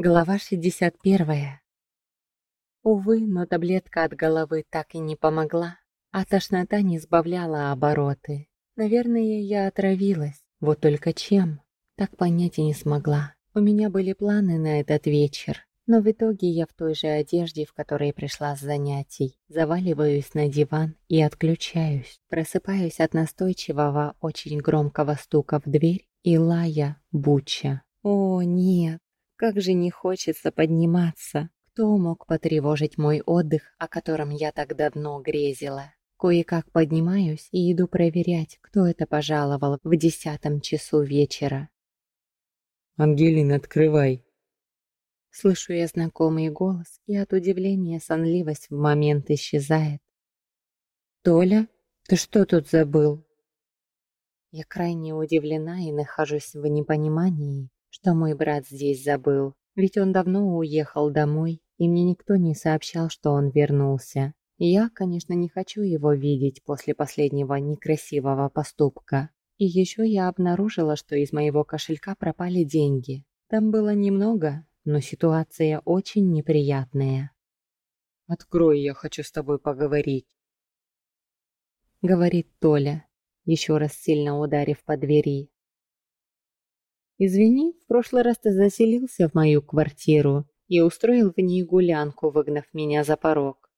Глава 61. Увы, но таблетка от головы так и не помогла, а тошнота не сбавляла обороты. Наверное, я отравилась, вот только чем, так понять и не смогла. У меня были планы на этот вечер, но в итоге я в той же одежде, в которой пришла с занятий, заваливаюсь на диван и отключаюсь. Просыпаюсь от настойчивого, очень громкого стука в дверь и лая Буча. О, нет! Как же не хочется подниматься. Кто мог потревожить мой отдых, о котором я так давно грезила? Кое-как поднимаюсь и иду проверять, кто это пожаловал в десятом часу вечера. «Ангелин, открывай!» Слышу я знакомый голос, и от удивления сонливость в момент исчезает. «Толя, ты что тут забыл?» Я крайне удивлена и нахожусь в непонимании, что мой брат здесь забыл, ведь он давно уехал домой, и мне никто не сообщал, что он вернулся. Я, конечно, не хочу его видеть после последнего некрасивого поступка. И еще я обнаружила, что из моего кошелька пропали деньги. Там было немного, но ситуация очень неприятная. «Открой, я хочу с тобой поговорить», — говорит Толя, еще раз сильно ударив по двери. «Извини, в прошлый раз ты заселился в мою квартиру и устроил в ней гулянку, выгнав меня за порог».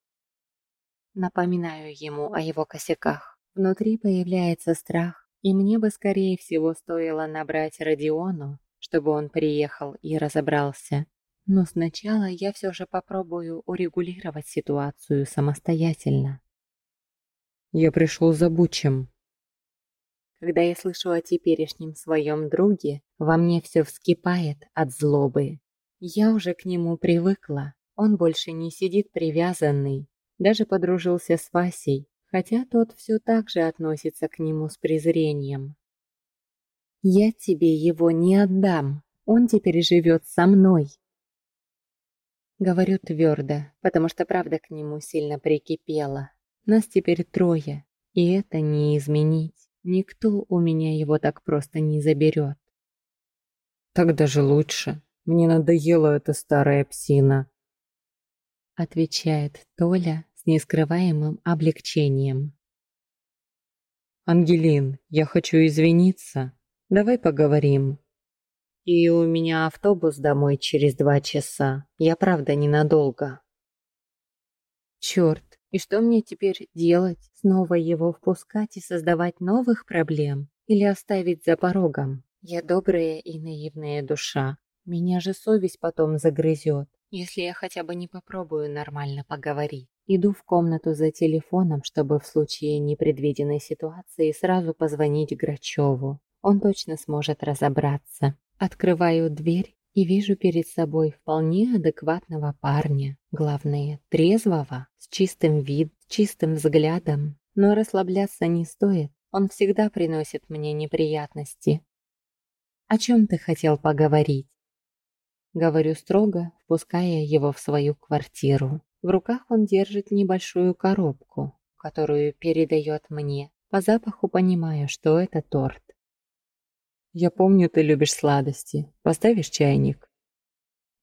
Напоминаю ему о его косяках. Внутри появляется страх, и мне бы, скорее всего, стоило набрать Родиону, чтобы он приехал и разобрался. Но сначала я все же попробую урегулировать ситуацию самостоятельно. «Я пришел за Бучем», когда я слышу о теперешнем своем друге, во мне все вскипает от злобы. Я уже к нему привыкла. Он больше не сидит привязанный. Даже подружился с Васей, хотя тот все так же относится к нему с презрением. «Я тебе его не отдам. Он теперь живет со мной». Говорю твердо, потому что правда к нему сильно прикипела. Нас теперь трое, и это не изменить. Никто у меня его так просто не заберет. Так даже лучше. Мне надоела эта старая псина. Отвечает Толя с нескрываемым облегчением. Ангелин, я хочу извиниться. Давай поговорим. И у меня автобус домой через два часа. Я правда ненадолго. Черт, и что мне теперь делать? Снова его впускать и создавать новых проблем? Или оставить за порогом? Я добрая и наивная душа. Меня же совесть потом загрызет, если я хотя бы не попробую нормально поговорить. Иду в комнату за телефоном, чтобы в случае непредвиденной ситуации сразу позвонить Грачеву. Он точно сможет разобраться. Открываю дверь и вижу перед собой вполне адекватного парня. Главное, трезвого, с чистым видом, чистым взглядом. Но расслабляться не стоит, он всегда приносит мне неприятности. «О чем ты хотел поговорить?» Говорю строго, впуская его в свою квартиру. В руках он держит небольшую коробку, которую передает мне. По запаху понимаю, что это торт. «Я помню, ты любишь сладости. Поставишь чайник?»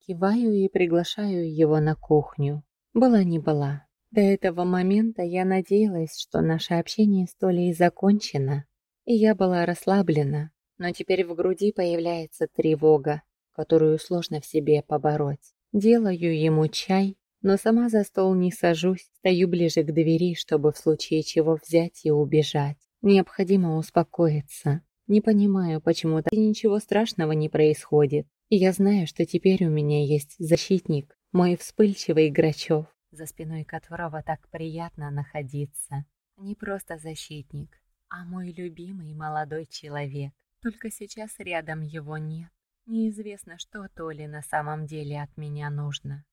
Киваю и приглашаю его на кухню. Была не была. До этого момента я надеялась, что наше общение с Толей закончено, и я была расслаблена, но теперь в груди появляется тревога, которую сложно в себе побороть. Делаю ему чай, но сама за стол не сажусь, стою ближе к двери, чтобы в случае чего взять и убежать. Необходимо успокоиться. Не понимаю, почему так ничего страшного не происходит. И я знаю, что теперь у меня есть защитник, мой вспыльчивый Грачев, за спиной которого так приятно находиться. Не просто защитник, а мой любимый молодой человек. Только сейчас рядом его нет. Неизвестно, что то ли на самом деле от меня нужно.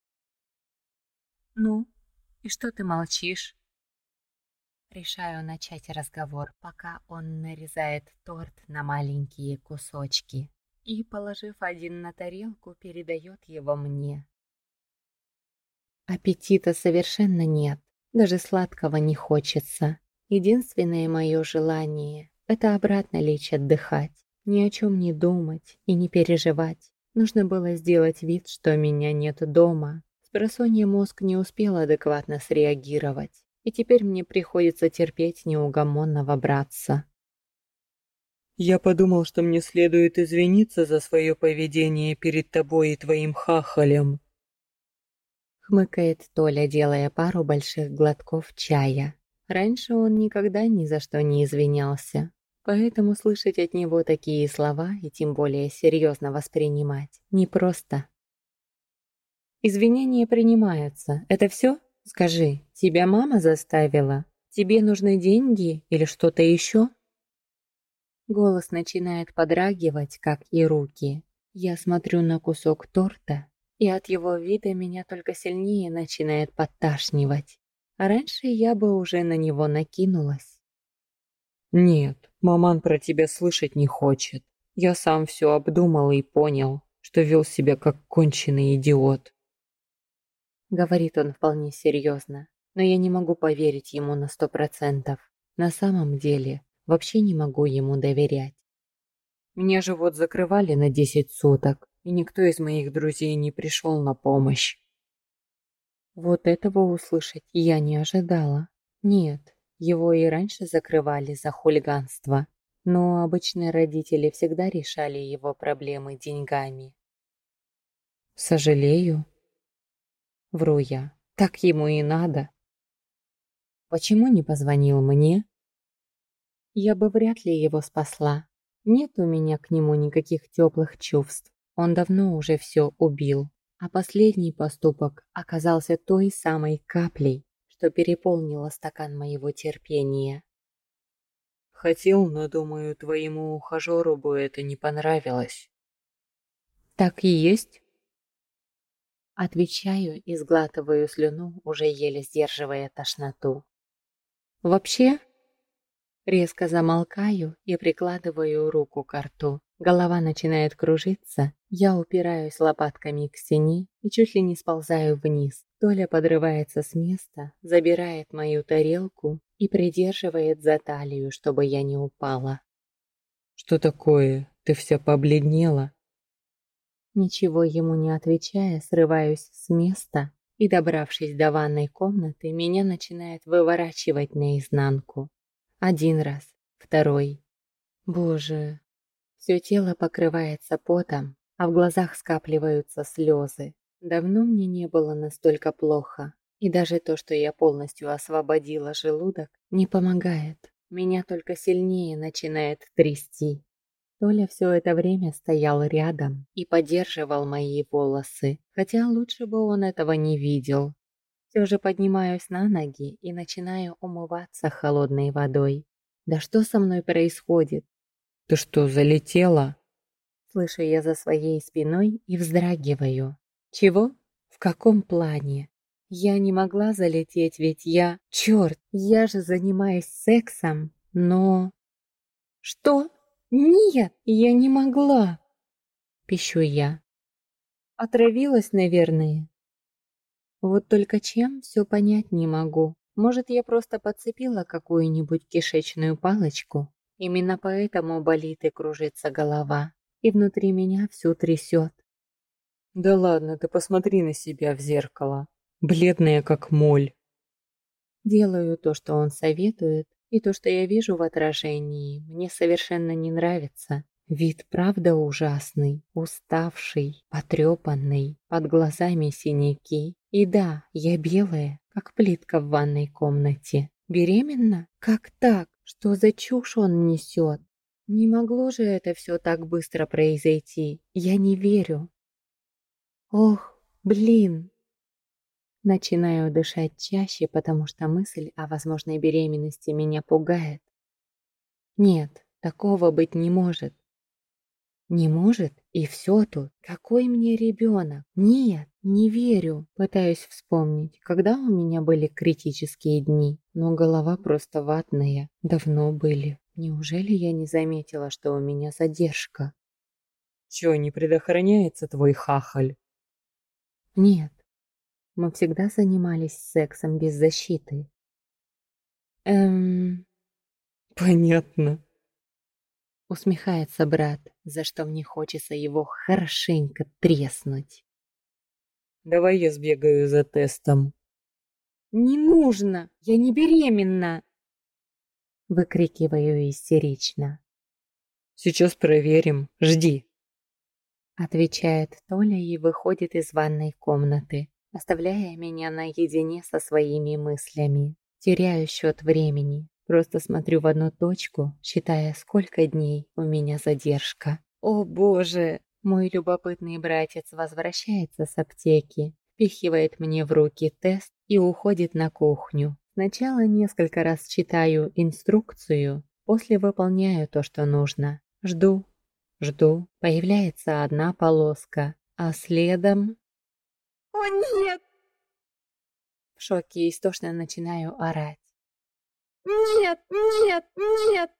«Ну, и что ты молчишь?» Решаю начать разговор, пока он нарезает торт на маленькие кусочки и, положив один на тарелку, передает его мне. Аппетита совершенно нет, даже сладкого не хочется. Единственное мое желание – это обратно лечь отдыхать, ни о чем не думать и не переживать. Нужно было сделать вид, что меня нет дома. Спросонья мозг не успел адекватно среагировать, и теперь мне приходится терпеть неугомонного братца. «Я подумал, что мне следует извиниться за свое поведение перед тобой и твоим хахалем», хмыкает Толя, делая пару больших глотков чая. Раньше он никогда ни за что не извинялся, поэтому слышать от него такие слова и тем более серьезно воспринимать непросто. Извинения принимаются. Это все? Скажи, тебя мама заставила? Тебе нужны деньги или что-то еще? Голос начинает подрагивать, как и руки. Я смотрю на кусок торта, и от его вида меня только сильнее начинает подташнивать. Раньше я бы уже на него накинулась. «Нет, маман про тебя слышать не хочет. Я сам все обдумал и понял, что вел себя как конченый идиот». Говорит он вполне серьезно, но я не могу поверить ему на сто процентов. На самом деле, вообще не могу ему доверять. Меня же вот закрывали на десять суток, и никто из моих друзей не пришел на помощь. Вот этого услышать я не ожидала. Нет, его и раньше закрывали за хулиганство, но обычные родители всегда решали его проблемы деньгами. Сожалею. Вру я. Так ему и надо. Почему не позвонил мне? Я бы вряд ли его спасла. Нет у меня к нему никаких теплых чувств. Он давно уже все убил а последний поступок оказался той самой каплей, что переполнила стакан моего терпения. Хотел, но, думаю, твоему ухажеру бы это не понравилось. Так и есть. Отвечаю и сглатываю слюну, уже еле сдерживая тошноту. Вообще, резко замолкаю и прикладываю руку к рту. Голова начинает кружиться, я упираюсь лопатками к стене и чуть ли не сползаю вниз. Толя подрывается с места, забирает мою тарелку и придерживает за талию, чтобы я не упала. «Что такое? Ты вся побледнела?» Ничего ему не отвечая, срываюсь с места и, добравшись до ванной комнаты, меня начинает выворачивать наизнанку. Один раз, второй. Боже, все тело покрывается потом, а в глазах скапливаются слезы. Давно мне не было настолько плохо. И даже то, что я полностью освободила желудок, не помогает. Меня только сильнее начинает трясти. Толя все это время стоял рядом и поддерживал мои волосы, хотя лучше бы он этого не видел. Все же поднимаюсь на ноги и начинаю умываться холодной водой. Да что со мной происходит? «Ты что, залетела?» Слышу я за своей спиной и вздрагиваю. «Чего? В каком плане?» Я не могла залететь, ведь я... Черт, я же занимаюсь сексом, но... Что? Нет, я не могла. Пищу я. Отравилась, наверное. Вот только чем, все понять не могу. Может, я просто подцепила какую-нибудь кишечную палочку? Именно поэтому болит и кружится голова, и внутри меня всю трясет. Да ладно, ты посмотри на себя в зеркало. Бледная, как моль. Делаю то, что он советует, и то, что я вижу в отражении, мне совершенно не нравится. Вид правда ужасный, уставший, потрепанный, под глазами синяки. И да, я белая, как плитка в ванной комнате. Беременна? Как так? Что за чушь он несет? Не могло же это все так быстро произойти. Я не верю. Ох, блин. Начинаю дышать чаще, потому что мысль о возможной беременности меня пугает. Нет, такого быть не может. Не может, и все тут. Какой мне ребенок? Нет, не верю. Пытаюсь вспомнить, когда у меня были критические дни, но голова просто ватная. Давно были. Неужели я не заметила, что у меня задержка? Чё, не предохраняется твой хахаль? Нет. Мы всегда занимались сексом без защиты. Эм... Понятно. Усмехается брат, за что мне хочется его хорошенько треснуть. Давай я сбегаю за тестом. Не нужно, я не беременна. Выкрикиваю истерично. Сейчас проверим, жди. Отвечает Толя и выходит из ванной комнаты, оставляя меня наедине со своими мыслями. Теряю счет времени, просто смотрю в одну точку, считая, сколько дней у меня задержка. О боже! Мой любопытный братец возвращается с аптеки, впихивает мне в руки тест и уходит на кухню. Сначала несколько раз читаю инструкцию, после выполняю то, что нужно. Жду, жду. Появляется одна полоска, а следом... «О, нет!» В шоке истошно начинаю орать. «Нет, нет, нет!»